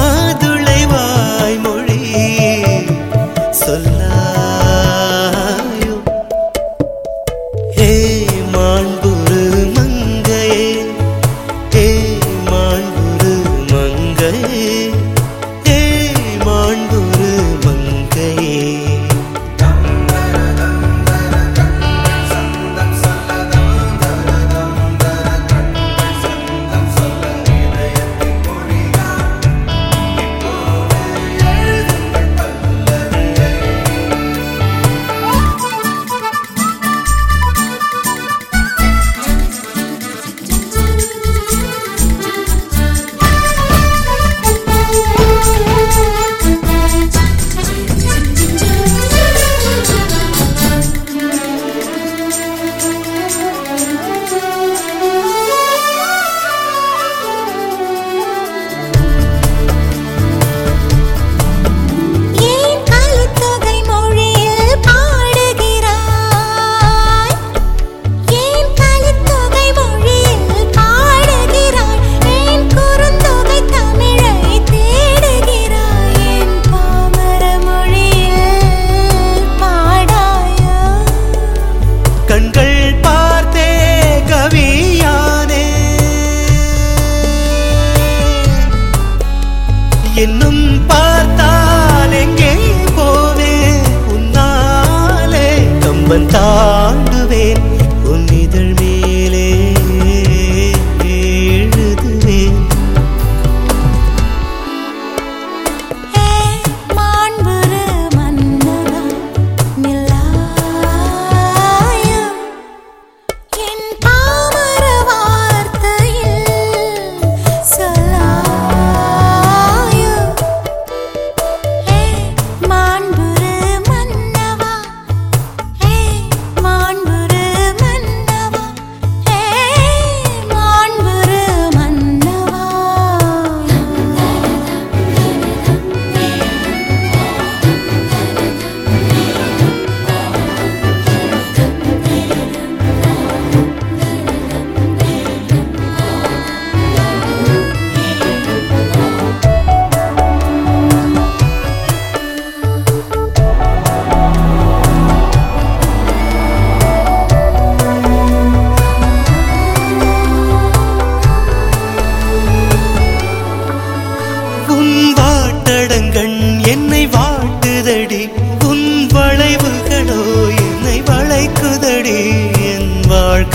மாதுளை வாய்மொழி சொல்லாயோ bentang